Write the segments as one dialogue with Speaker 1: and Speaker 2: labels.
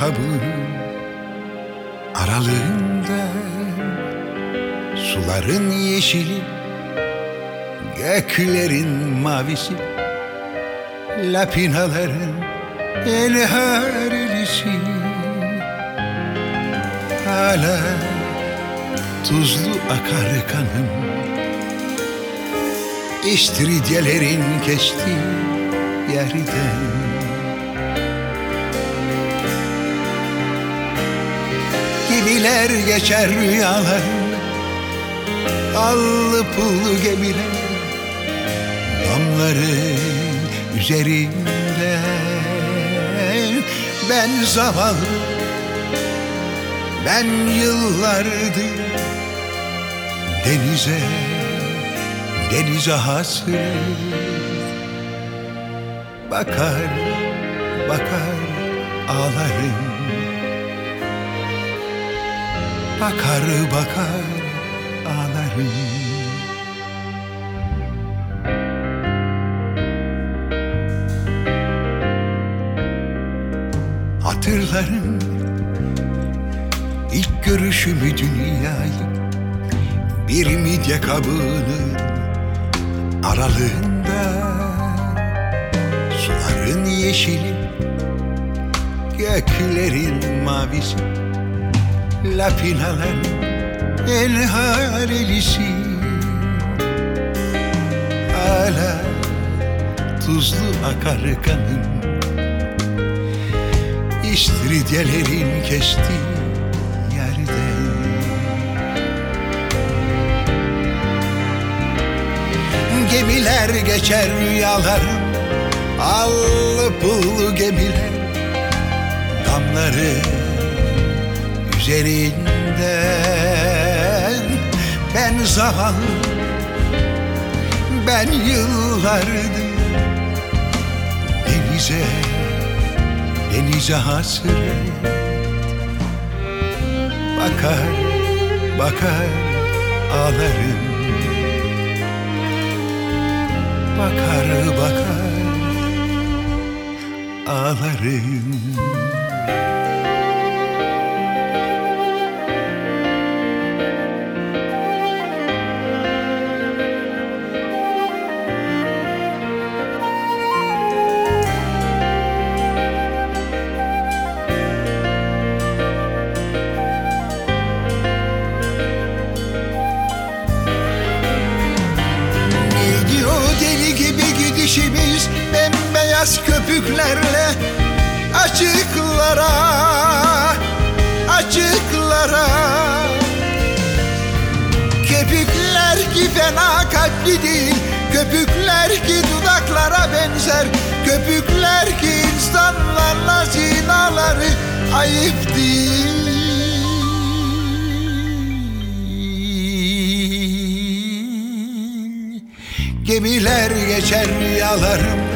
Speaker 1: kabuğunun aralığında suların yeşili göklerin mavisi lapinaların elharelisi hala tuzlu akar kanım İstiridiyelerin geçti yerden Gemiler geçer rüyalar. Allı pullu gemiler Damların üzerinde. Ben zavallı Ben yıllardır Denize Denize hasret Bakar Bakar ağlarım Bakar bakar ağlarım Hatırlarım ilk görüşümü dünyayı Bir midye kabuğunun aralığında. Suların yeşili Göklerin mavisi Lapinaların elharelisi Hala tuzlu akar kanım İstiridiyelerin kesti yerden Gemiler geçer rüyalarım Allı pullu gemiler. Damları üzerinden. Ben zavallı Ben yıllardır Denize Denize hasret Bakar Bakar ağlarım. Bakar bakar ağlarım Bembeyaz köpüklerle Açıklara Açıklara. Köpükler ki fena kalpli değil Köpükler ki dudaklara benzer Köpükler ki insanlarla zinaları ayıp değil. Gemiler geçer rüyalarım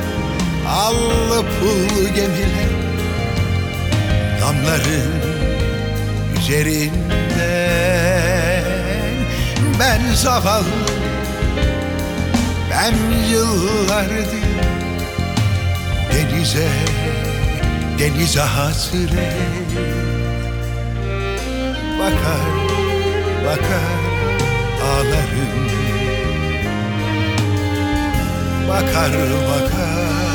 Speaker 1: Allı pullu gemiler Damların üzerinden Ben zavallı Ben yıllardır Denize Denize hasret Bakar Bakar ağlarım. Bakar bakar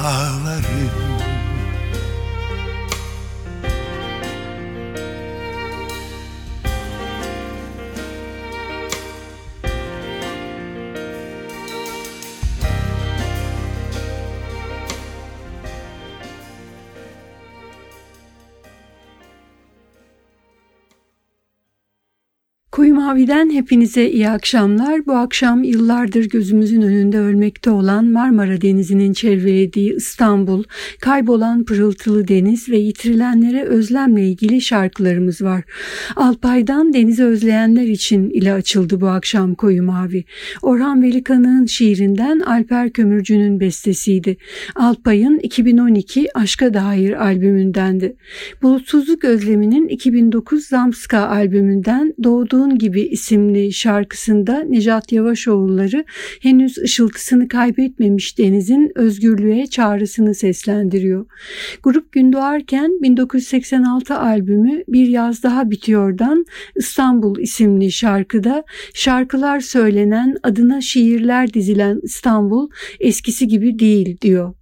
Speaker 1: ağlarım
Speaker 2: Mavi'den hepinize iyi akşamlar. Bu akşam yıllardır gözümüzün önünde ölmekte olan Marmara Denizi'nin çevrelediği İstanbul, kaybolan pırıltılı deniz ve yitirilenlere özlemle ilgili şarkılarımız var. Alpay'dan denizi özleyenler için ile açıldı bu akşam Koyu Mavi. Orhan Velikanık'ın şiirinden Alper Kömürcü'nün bestesiydi. Alpay'ın 2012 Aşka Dair albümündendi. Bulutsuzluk Özlemi'nin 2009 Zamska albümünden Doğduğun Gibi
Speaker 3: gibi isimli şarkısında Necat Yavaşoğulları henüz ışıltısını kaybetmemiş denizin özgürlüğe çağrısını seslendiriyor. Grup gün doğarken 1986 albümü Bir Yaz Daha Bitiyor'dan İstanbul isimli şarkıda şarkılar söylenen adına şiirler dizilen İstanbul eskisi gibi değil diyor.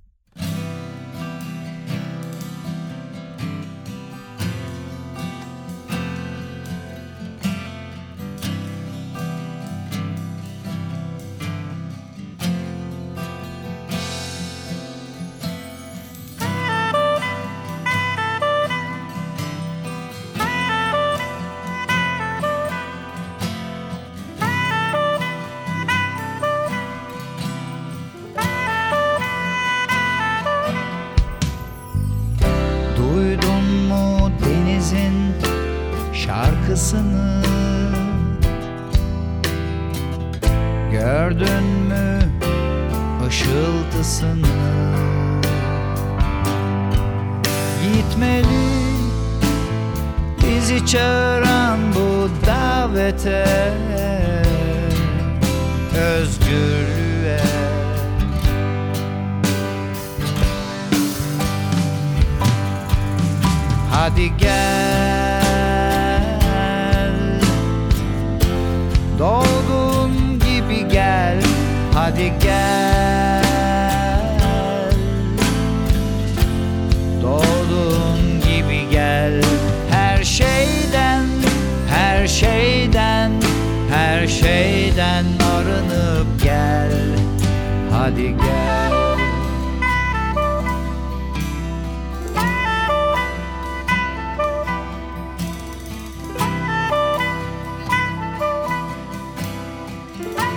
Speaker 4: Bye.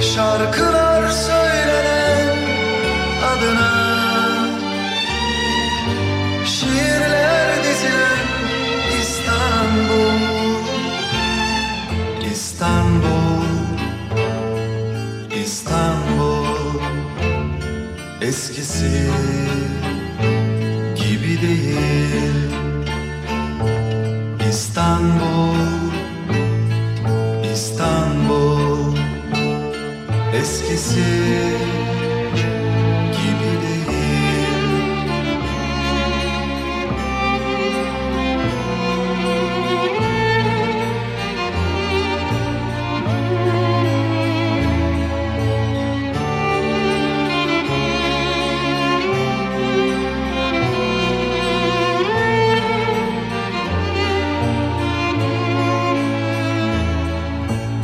Speaker 4: Şarkılar söylenen adına Şiirler dizilen İstanbul İstanbul İstanbul. Eskisi gibi değil Eskisi gibi değil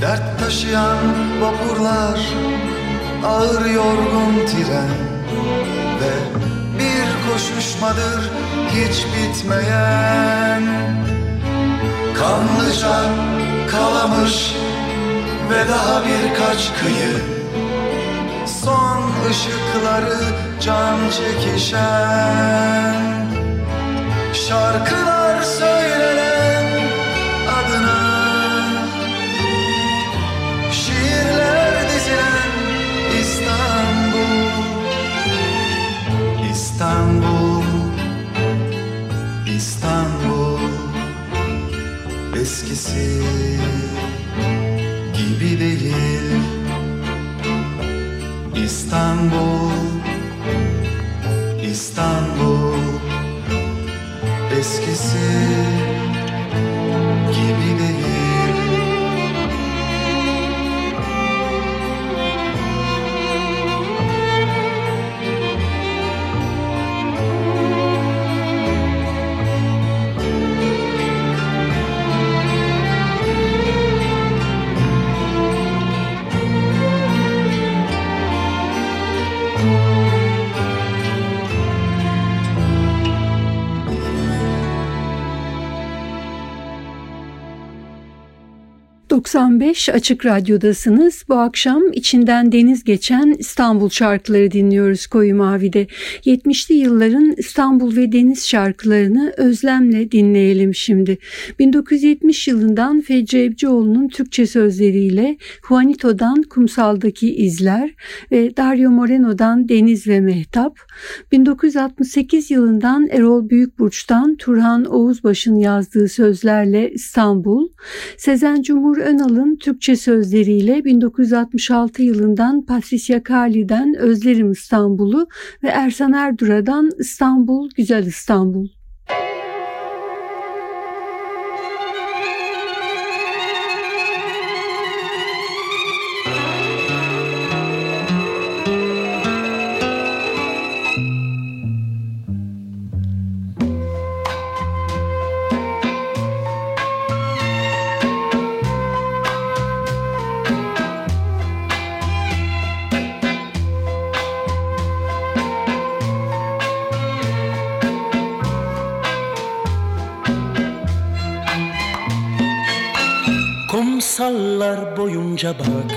Speaker 4: Dert taşıyan vapurlar Ağır yorgun tren Ve bir koşuşmadır hiç bitmeyen. Kanlıca kalamış Ve daha birkaç kıyı. Son ışıkları can çekişen. Şarkılar Eskisi gibi değil. İstanbul İstanbul Eskisi gibi değil
Speaker 2: ...95 Açık Radyo'dasınız. Bu akşam içinden deniz geçen İstanbul şarkıları dinliyoruz Koyu Mavi'de. 70'li yılların İstanbul ve deniz şarkılarını özlemle dinleyelim şimdi. 1970 yılından Fecri Ebcioğlu'nun Türkçe sözleriyle... ...Juanito'dan Kumsal'daki İzler... ...ve Dario Moreno'dan Deniz ve Mehtap... ...1968 yılından Erol Büyükburç'tan Turhan Oğuzbaş'ın yazdığı sözlerle İstanbul... Sezen Cumhur Önal'ın Türkçe sözleriyle 1966 yılından Patricia Kali'den Özlerim İstanbul'u ve Ersan Erdura'dan İstanbul Güzel İstanbul.
Speaker 5: Kumsallar boyunca bak.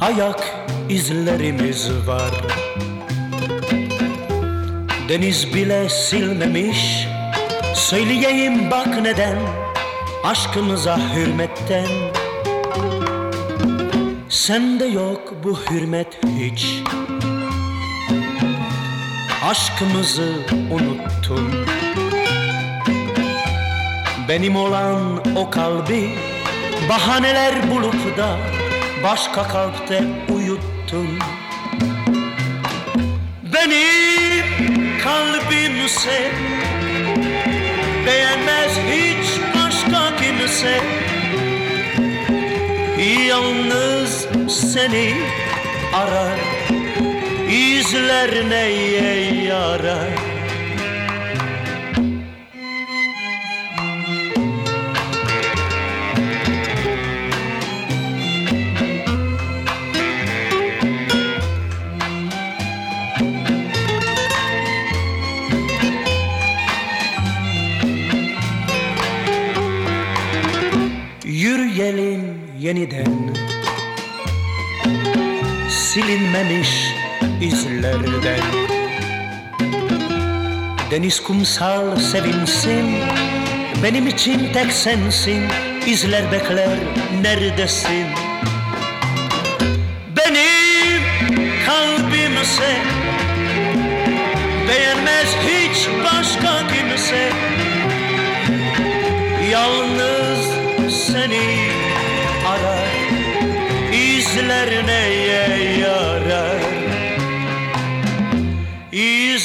Speaker 5: Ayak izlerimiz var. Deniz bile silmemiş. Söyleyeyim bak neden? Aşkımıza hürmetten. Sende yok bu hürmet hiç. Aşkımızı unuttun benim olan o kalbi Bahaneler bulup da Başka kalpte uyuttun Benim kalbimse Beğenmez hiç başka kimse. Yalnız seni arar İzler neye yarar
Speaker 3: yeniden. Silinmemiş izlerden. Deniz kumsal sevinsin Benim için tek sensin. İzler bekler neredesin?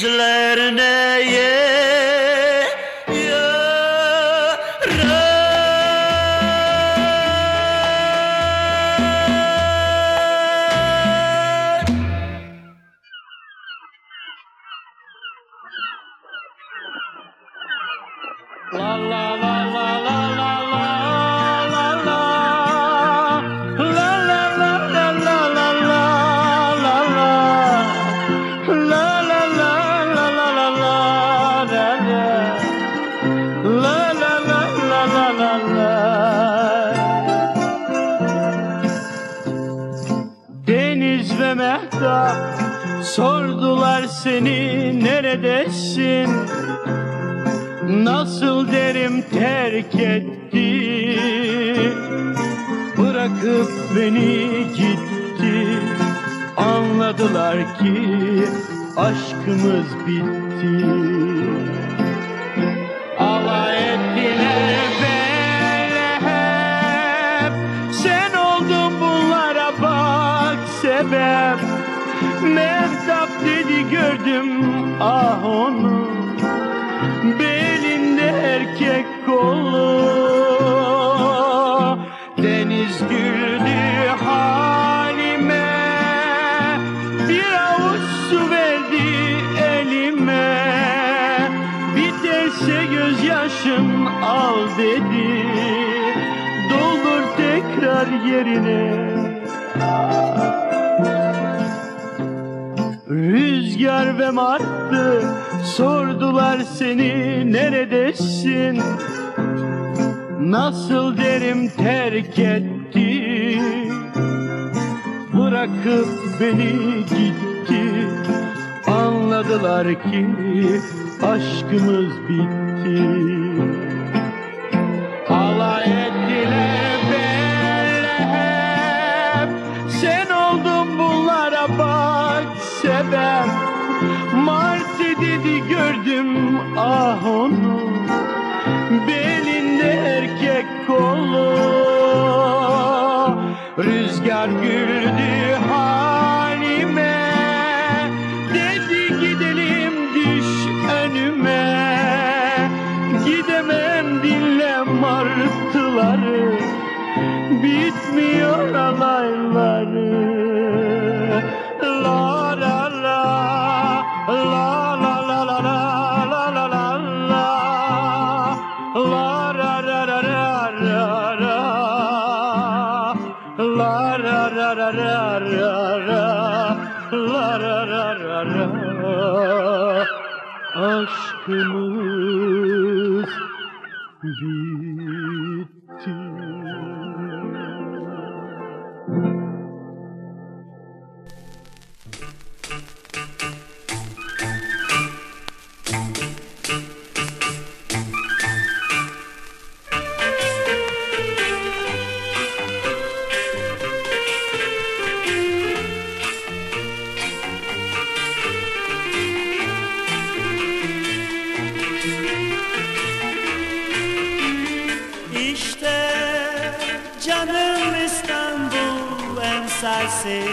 Speaker 6: gözlerine Nasıl derim terk etti? Bırakıp beni gitti. Anladılar ki aşkımız bitti. Alay ettiler benle hep. Sen oldun bunlara bak sebep. Martı dedi gördüm ah onu.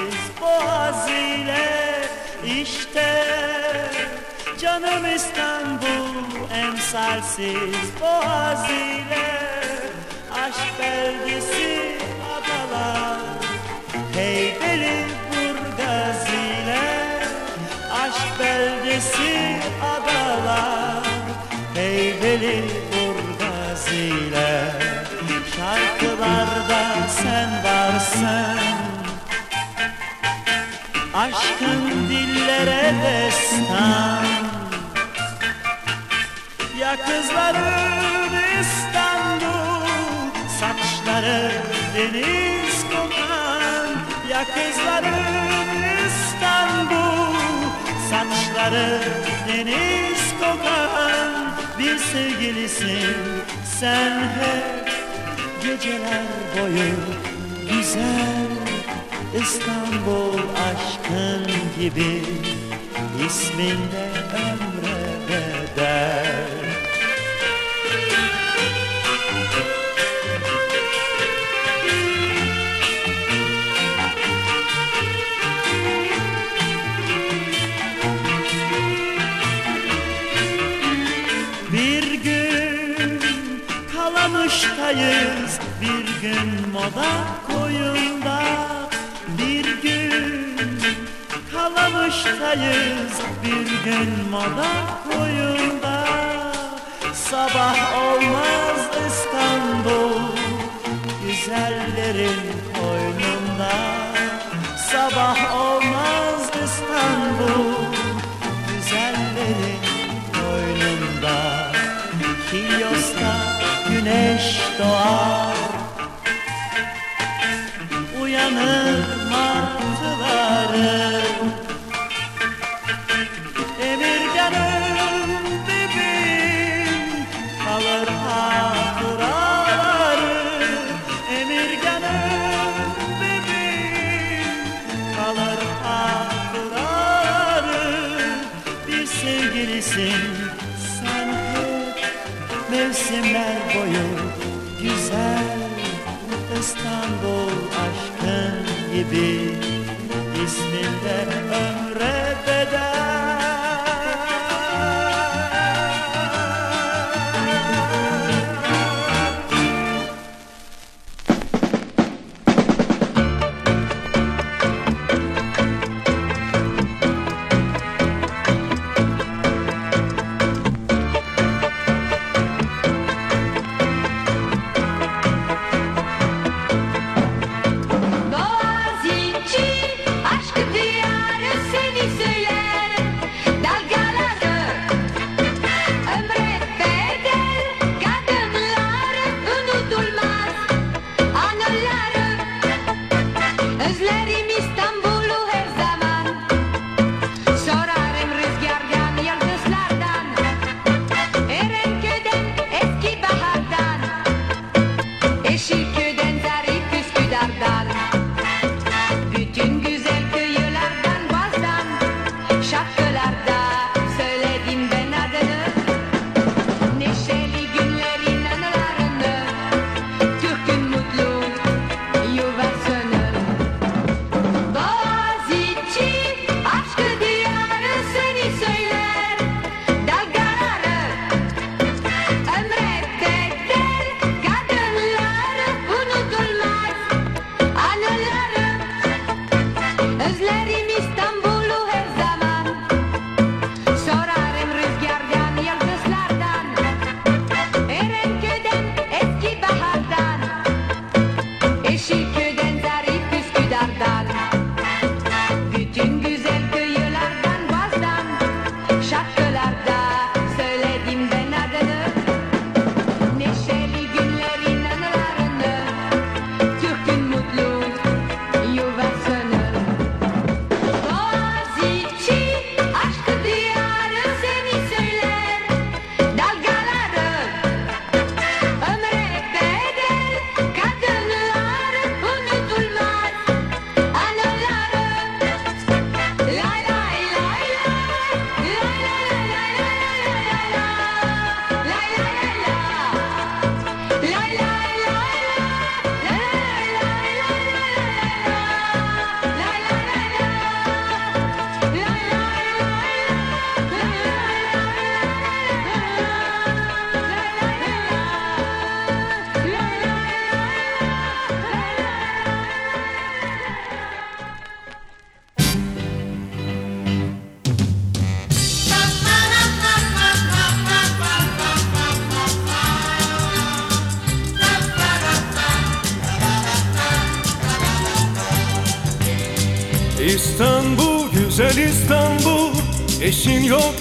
Speaker 3: biz boğaz ile işte Canım İstanbul emsalsiz. Boğaz ile Aşk beldesi adalar. Heybeli burgaz ile Aşk beldesi adalar. Heybeli burgaz ile Şarkılarda sen varsın. Aşkın dillere destan. Ya kızların İstanbul Saçları deniz kokan.
Speaker 7: Ya kızların İstanbul Saçları deniz kokan. Bir sevgilisin sen hep Geceler boyu güzel. İstanbul aşkın gibi isminde ömre bedel Bir gün kalamıştayız, bir gün moda koyun. baştayız bir gün moda koyunda. Sabah olmaz İstanbul güzellerin koynunda. Sabah olmaz İstanbul güzellerin koynunda. Kilyos'ta güneş doğar.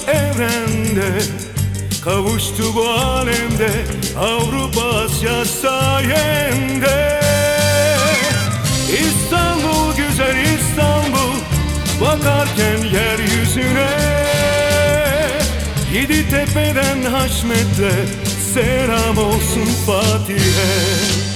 Speaker 8: evrende Kavuştu bu alemde Avrupa Asya sayende. İstanbul güzel İstanbul Bakarken yeryüzüne. Yedi tepeden haşmetle Selam olsun Fatih'e.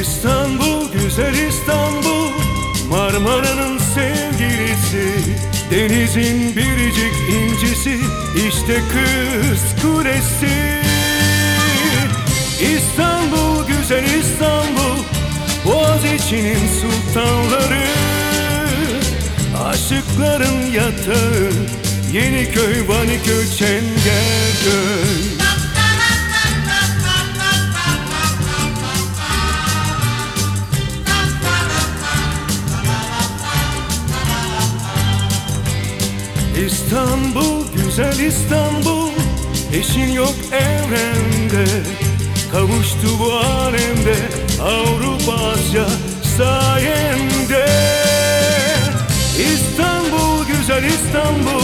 Speaker 8: İstanbul güzel İstanbul. Marmara'nın sevgilisi Denizin biricik incisi. İşte kız kulesi. İstanbul güzel İstanbul. Boğaziçi'nin sultanları. Aşıkların yatağı Yeniköy, Vaniköy, Çengelköy İstanbul, güzel İstanbul. Eşin yok evrende. Kavuştu bu alemde Avrupa, Asya sayende. İstanbul, güzel İstanbul.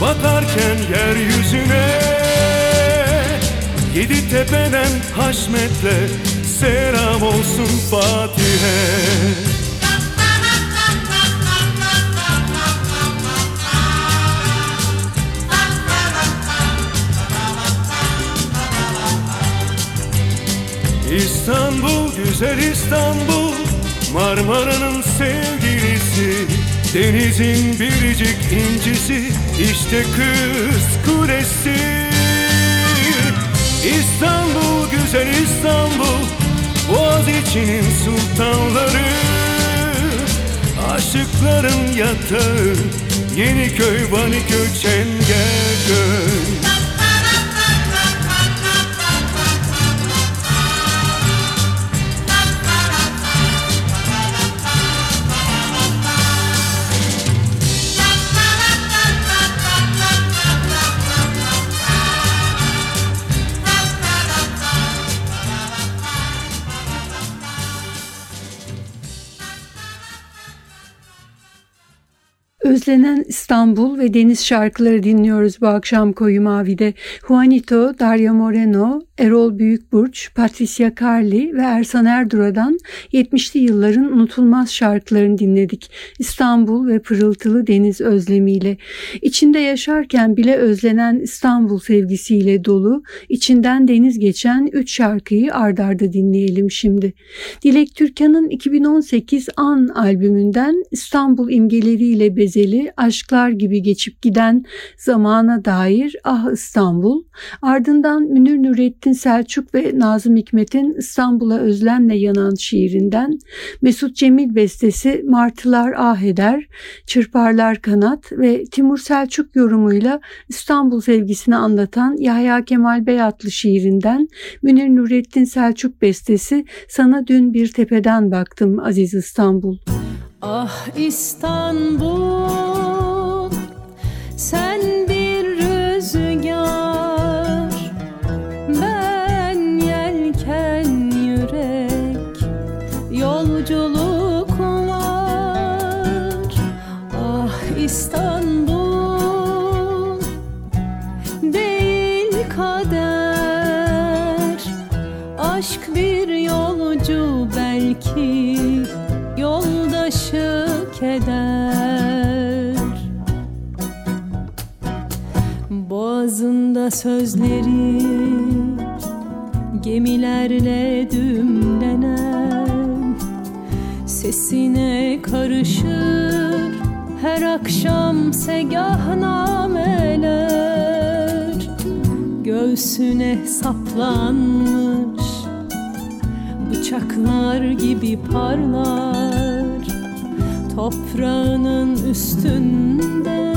Speaker 8: Bakarken yeryüzüne. Yedi tepeden haşmetle Selam olsun Fatih'e İstanbul güzel İstanbul. Marmara'nın sevgilisi Denizin biricik incisi. İşte kız kulesi. İstanbul güzel İstanbul. Boğaziçi'nin sultanları. Aşıkların yatağı Yeniköy, Vaniköy, Çengelköy
Speaker 2: Özlenen İstanbul ve deniz şarkıları dinliyoruz bu akşam Koyu Mavi'de. Juanito, Daria Moreno, Erol Büyükburç, Patricia Carli ve Ersan Erdura'dan 70'li yılların unutulmaz şarkılarını dinledik. İstanbul ve pırıltılı deniz özlemiyle. İçinde yaşarken bile özlenen İstanbul sevgisiyle dolu, içinden deniz geçen 3 şarkıyı ardarda dinleyelim şimdi. Dilek Türkan'ın 2018 An albümünden İstanbul imgeleriyle bezeli aşklar gibi geçip giden zamana dair Ah İstanbul, ardından Münir Nurettin Selçuk ve Nazım Hikmet'in İstanbul'a özlemle yanan şiirinden Mesut Cemil bestesi Martılar Ah Eder, Çırparlar Kanat ve Timur Selçuk yorumuyla İstanbul sevgisini anlatan Yahya Kemal Bey adlı şiirinden Münir Nurettin Selçuk bestesi Sana Dün Bir Tepeden Baktım Aziz İstanbul.
Speaker 9: Ah İstanbul. Sen Boğazında sözleri gemilerle dümlenen Sesine karışır her akşam segahnameler Göğsüne saplanmış bıçaklar gibi parlar toprağının üstünde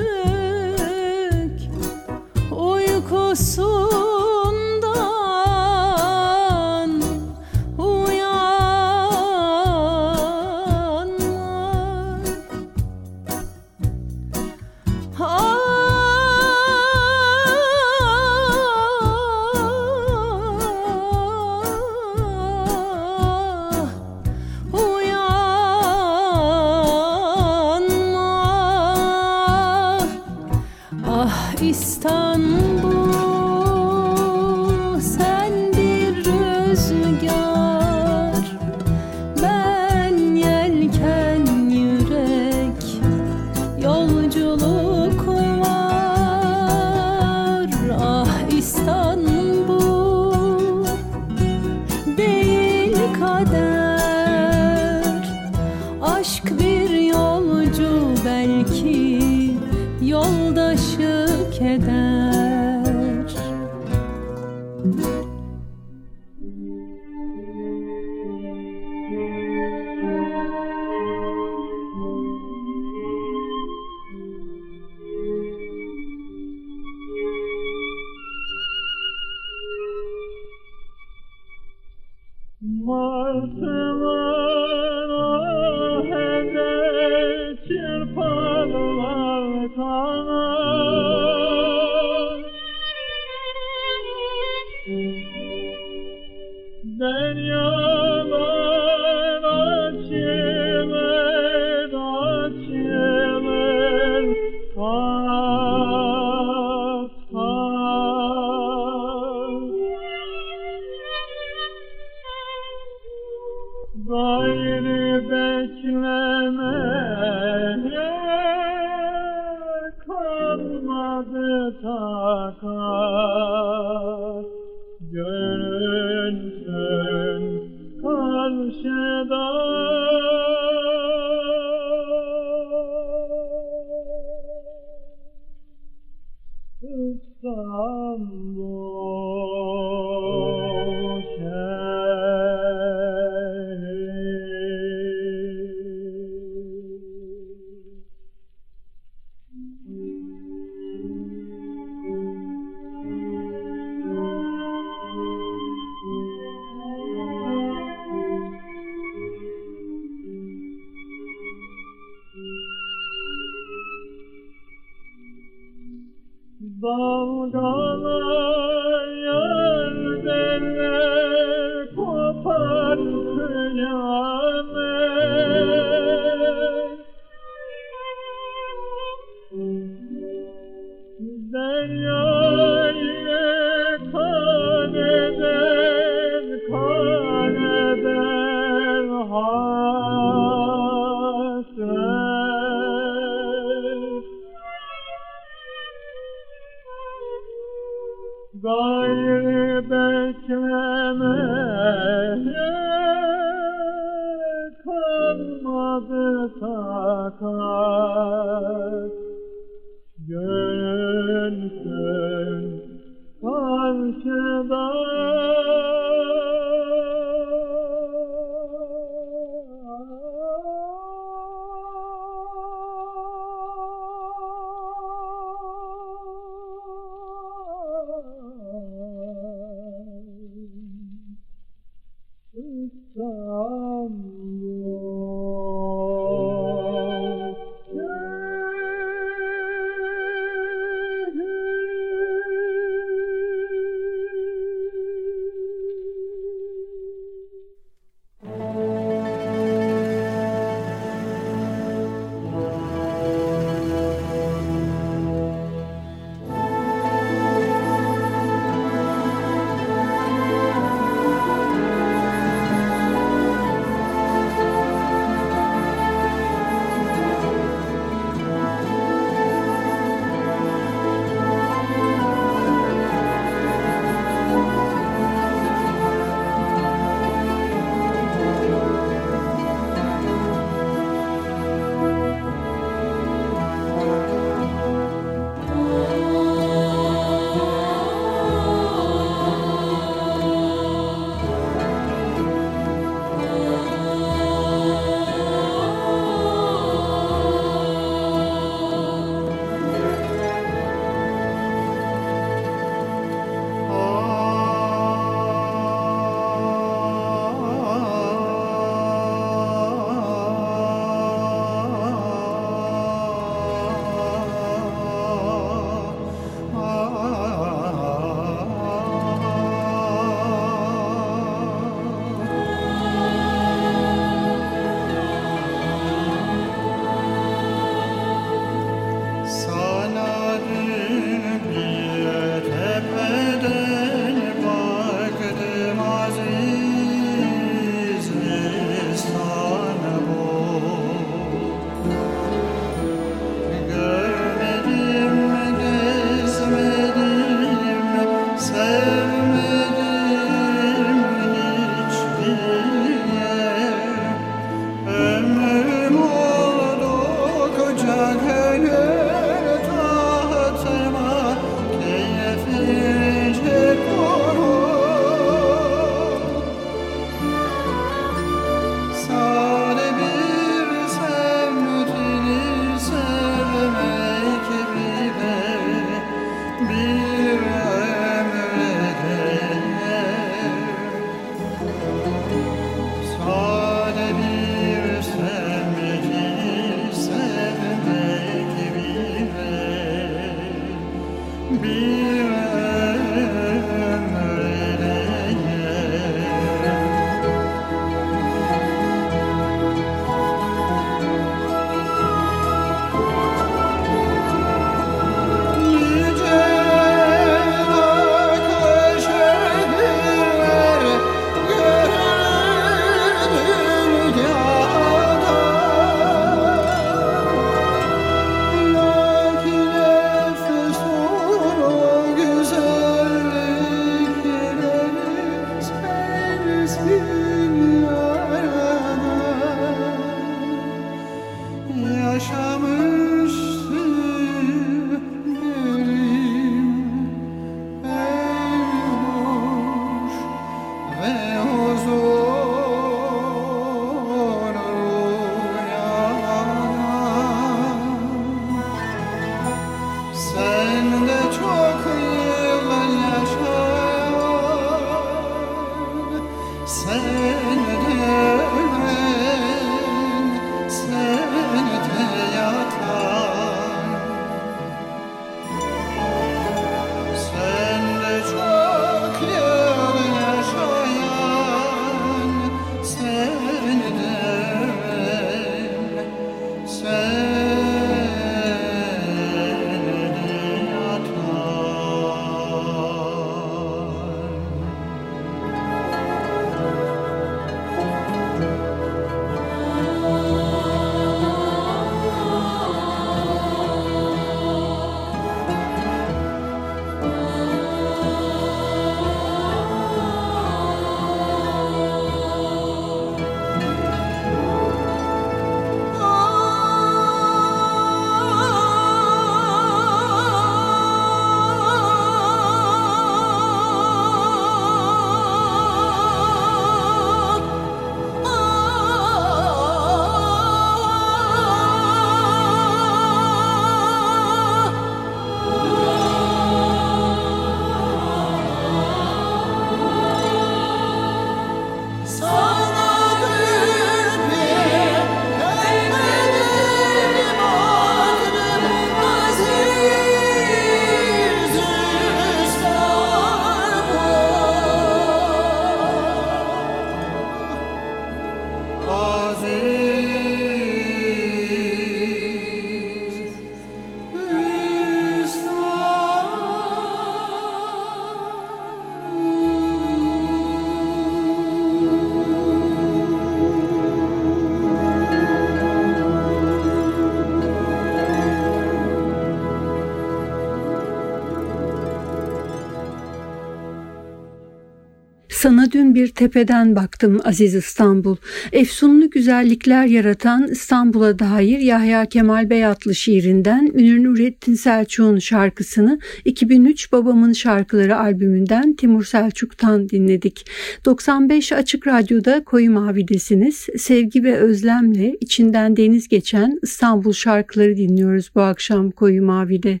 Speaker 4: Sana
Speaker 2: dün bir tepeden baktım Aziz İstanbul. Efsunlu güzellikler yaratan İstanbul'a dair Yahya Kemal Beyatlı şiirinden Ünür Nurettin Selçuk'un şarkısını 2003 Babamın Şarkıları albümünden Timur Selçuk'tan dinledik. 95 Açık Radyo'da Koyu Mavi'desiniz. Sevgi ve özlemle içinden deniz geçen İstanbul şarkıları dinliyoruz bu akşam Koyu Mavi'de.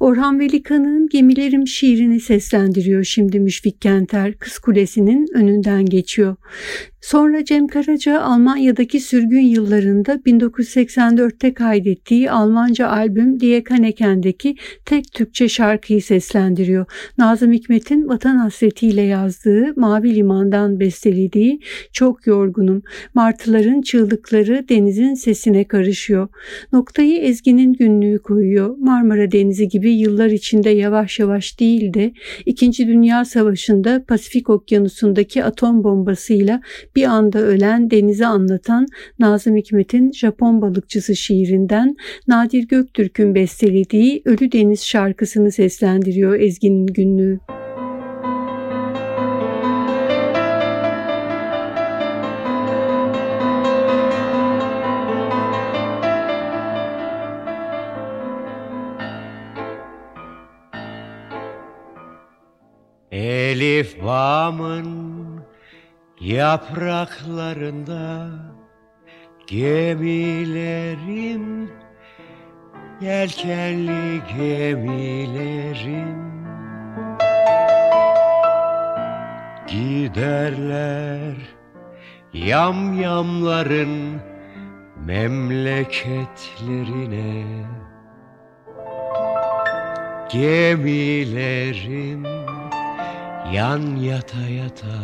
Speaker 2: Orhan Velikan'ın Gemilerim şiirini seslendiriyor şimdi Müşfik Kenter. Kız Kulesi'nin önünden geçiyor. Sonra Cem Karaca Almanya'daki sürgün yıllarında 1984'te kaydettiği Almanca albüm Die Kaneken'deki tek Türkçe şarkıyı seslendiriyor. Nazım Hikmet'in vatan hasretiyle yazdığı Mavi Liman'dan bestelediği Çok Yorgunum. Martıların çığlıkları denizin sesine karışıyor. Noktayı Ezgi'nin günlüğü koyuyor. Marmara Denizi gibi yıllar içinde yavaş yavaş değil de İkinci Dünya Savaşı'nda Pasifik Okyanusu'ndaki atom bombasıyla bir anda ölen denizi anlatan Nazım Hikmet'in Japon balıkçısı şiirinden Nadir Göktürk'ün bestelediği Ölü Deniz şarkısını seslendiriyor Ezgi'nin günlüğü.
Speaker 10: Elif yapraklarında gemilerim Yelkenli gemilerim. Giderler yamyamların memleketlerine. Gemilerim yan yata yata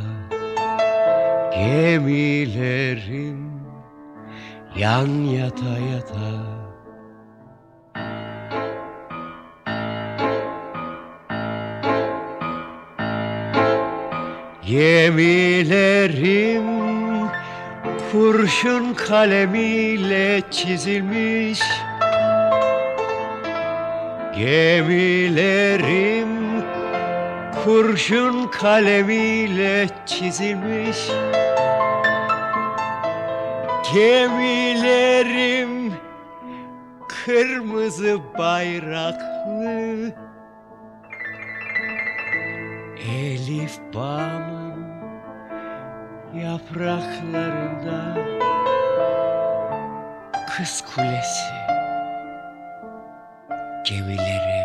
Speaker 10: Gemilerim yan yata yata. Gemilerim kurşun kalemiyle çizilmiş. Gemilerim kurşun kalemiyle çizilmiş. Gemilerim kırmızı bayraklı. Elif bağımın yapraklarında Kız kulesi. Gemilerim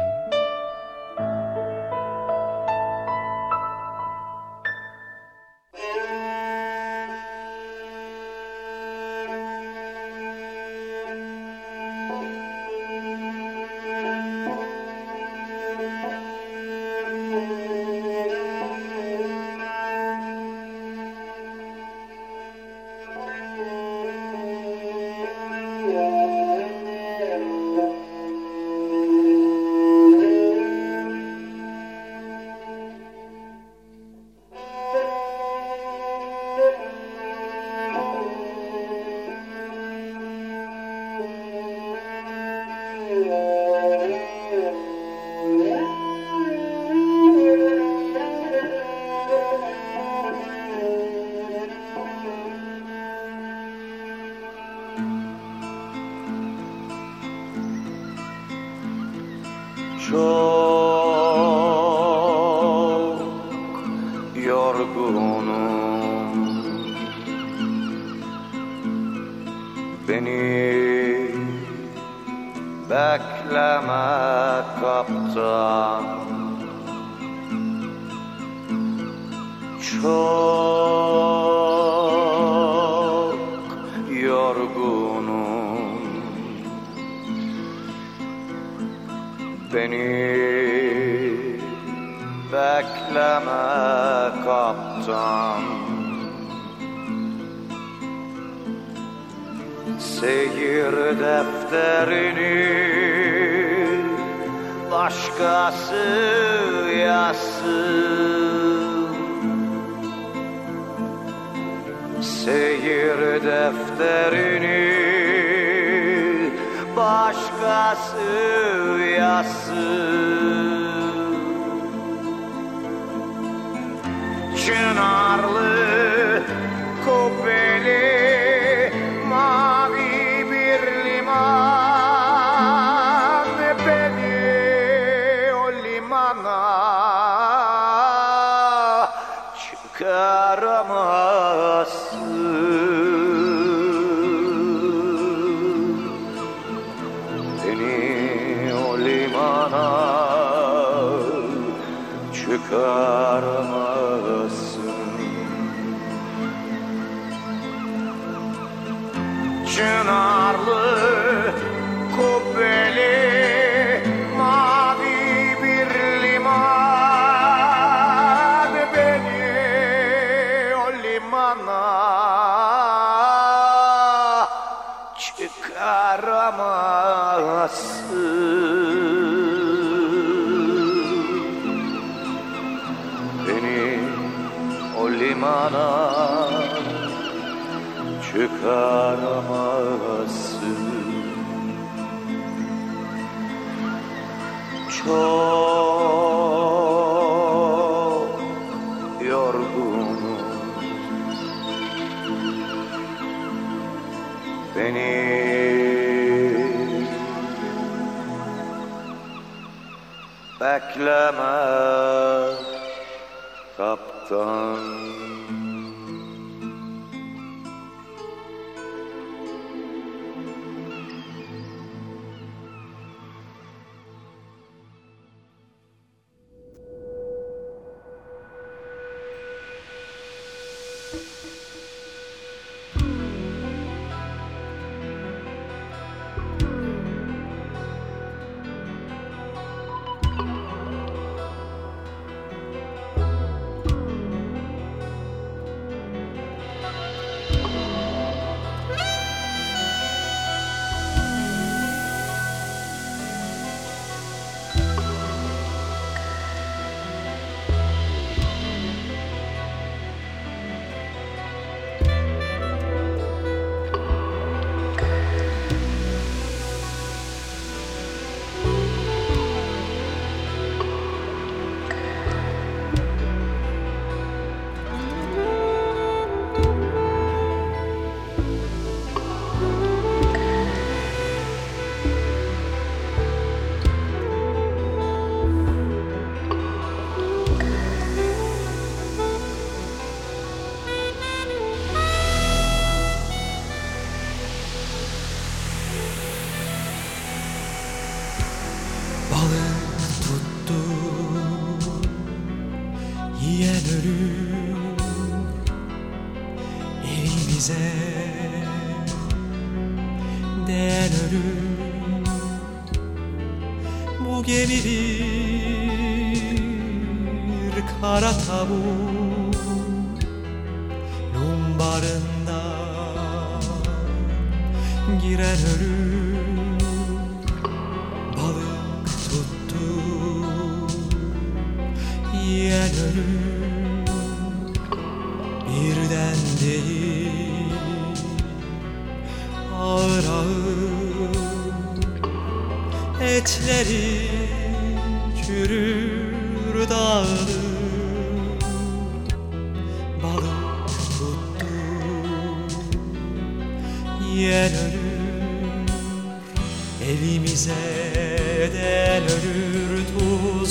Speaker 6: yaramazsın Beni o limana
Speaker 9: çıkar.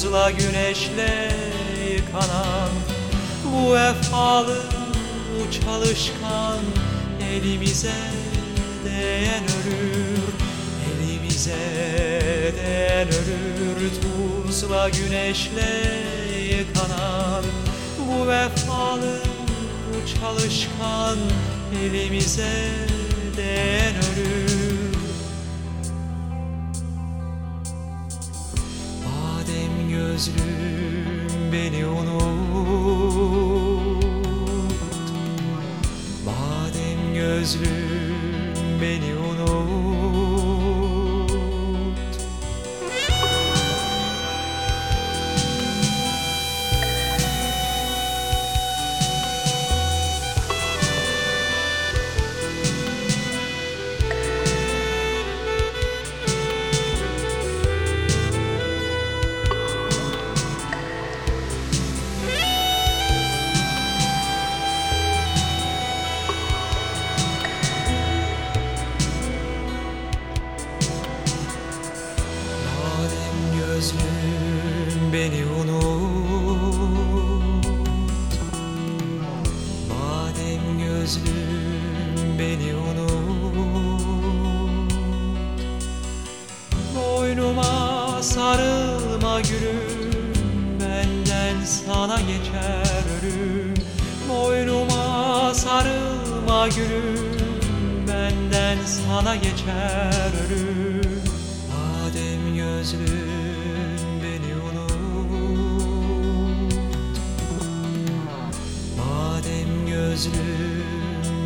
Speaker 9: Tuzla güneşle yıkanan Bu vefalı çalışkan elimize değen ölür Elimize den ölür tuzla güneşle yıkanan Bu vefalı çalışkan elimize değen ölür gözlüm beni unut. Badem gözlüm beni unut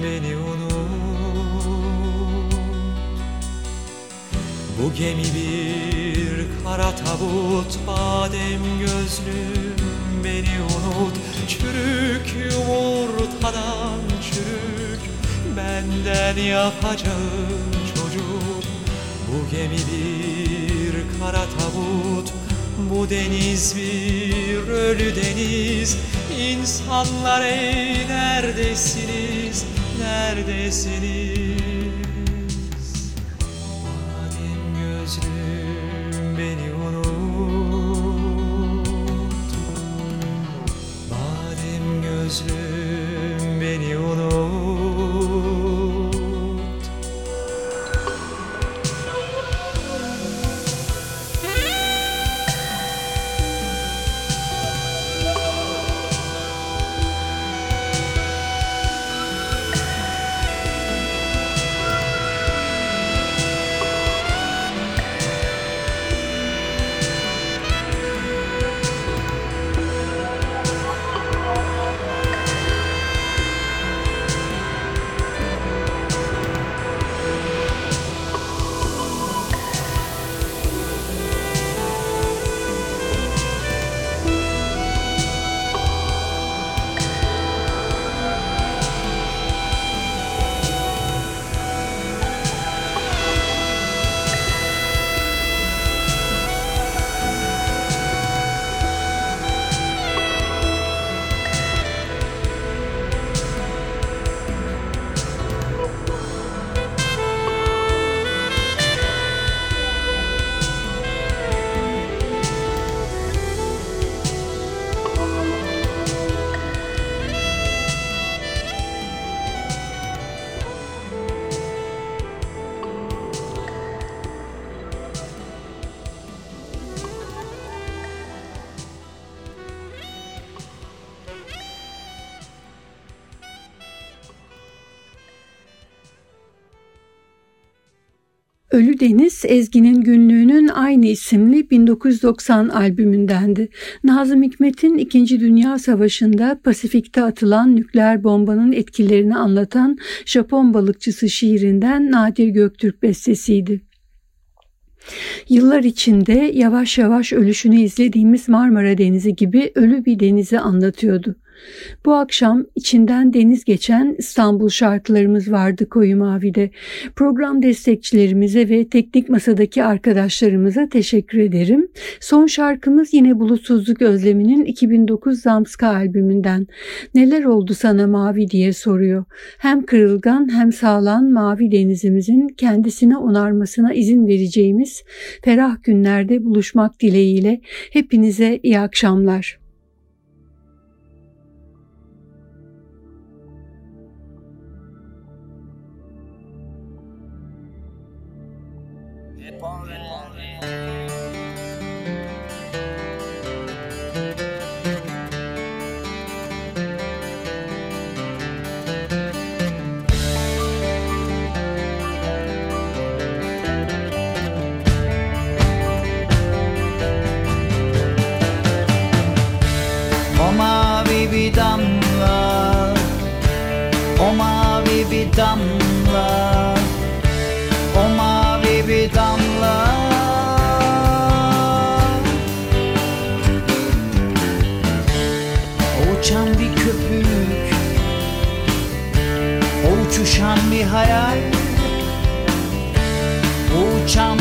Speaker 9: beni unut. Bu gemi bir kara tabut Badem gözlüm beni unut. Çürük yumurtadan çürük Benden yapacağın çocuk. Bu gemi bir kara tabut Bu deniz bir ölü deniz. İnsanlar ey neredesiniz Neredesiniz
Speaker 2: Ölü Deniz Ezgi'nin günlüğünün aynı isimli 1990 albümündendi. Nazım Hikmet'in 2. Dünya Savaşı'nda Pasifik'te atılan nükleer bombanın etkilerini anlatan Japon balıkçısı şiirinden Nadir Göktürk bestesiydi. Yıllar içinde yavaş yavaş ölüşünü izlediğimiz Marmara Denizi gibi ölü bir denizi anlatıyordu. Bu akşam içinden deniz geçen İstanbul şarkılarımız vardı Koyu Mavi'de. Program destekçilerimize ve teknik masadaki arkadaşlarımıza teşekkür ederim. Son şarkımız yine Bulutsuzluk Özlemi'nin 2009 Zamska albümünden. Neler oldu sana mavi diye soruyor. Hem kırılgan hem sağlam mavi denizimizin kendisine onarmasına izin vereceğimiz ferah günlerde buluşmak dileğiyle hepinize iyi akşamlar.
Speaker 3: Damla O mavi bir damla O mavi bir damla. O uçan bir köpük O uçuşan bir hayal O uçan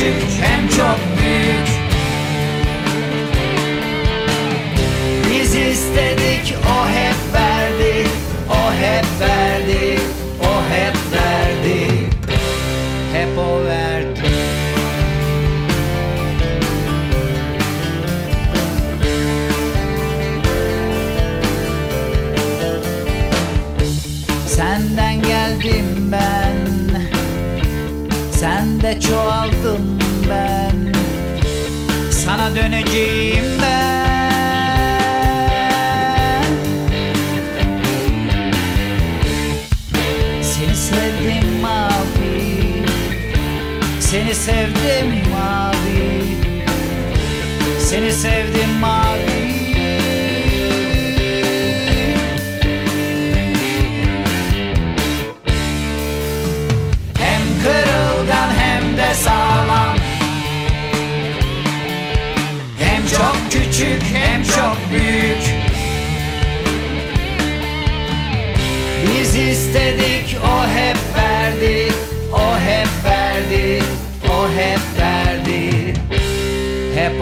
Speaker 3: çok küçük hem çok sevdim mavi. Seni sevdim mavi Hep